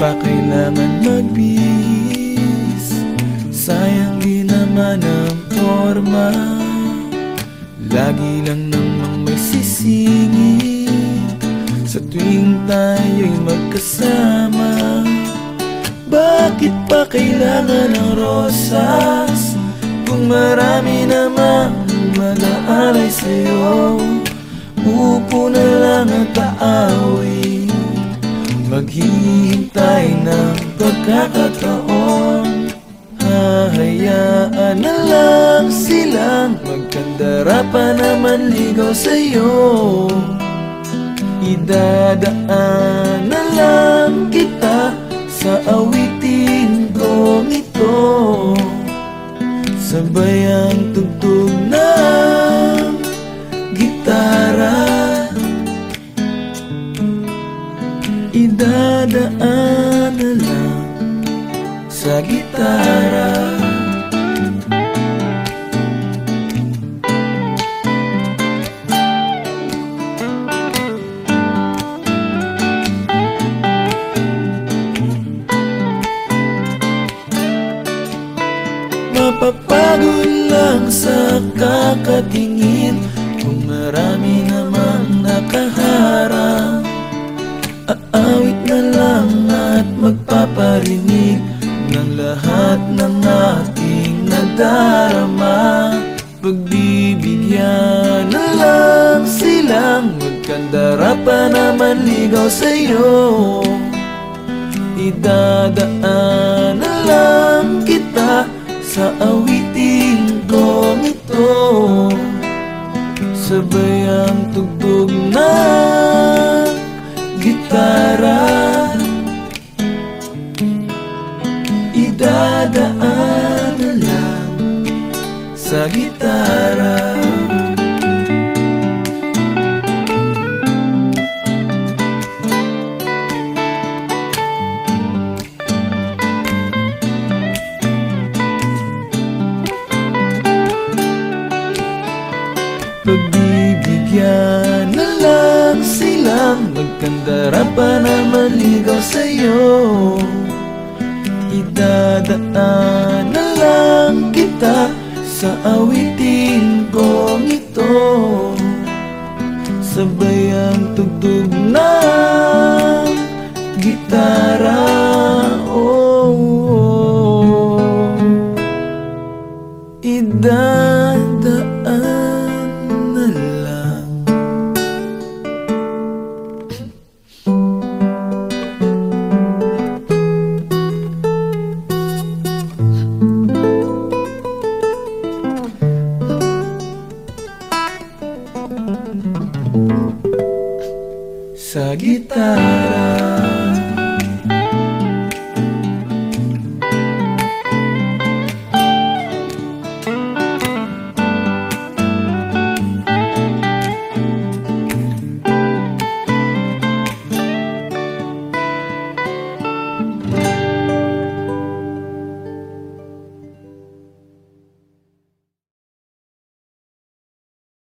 pa kailangan magbihis. Sayang di naman ang forma Lagi lang namang may sisingit. Sa tuwing tayo'y magkasama Bakit pa kailangan ng rosas? Kung marami namang mag-aalay sa'yo Upo na lang at aawi Maghihintay pagkakataon Hahayaan na lang silang Magkandara pa naman ligaw sa'yo. Idadaan na lang kita Sa awitin kong ito Sabay ang tugtog ng gitara. Idadaan sa gitara. Mapapagod lang sa kakatingin Kung marami namang nakaharang Aawit na lang at magpaparinig Ng lahat ng aking nadarama. Pagbibigyan na lang silang Magkandara pa naman ligaw sa'yo. Idadaan na lang kita Sa awitin kong ito Sabay Na lang sa gitara. Pagbibigyan na lang silang Magkandara pa naman ligaw sa'yo Idadaan na lang kita Sa awitin kong ito. Sabay ang tugtog ng gitara Sa gitara.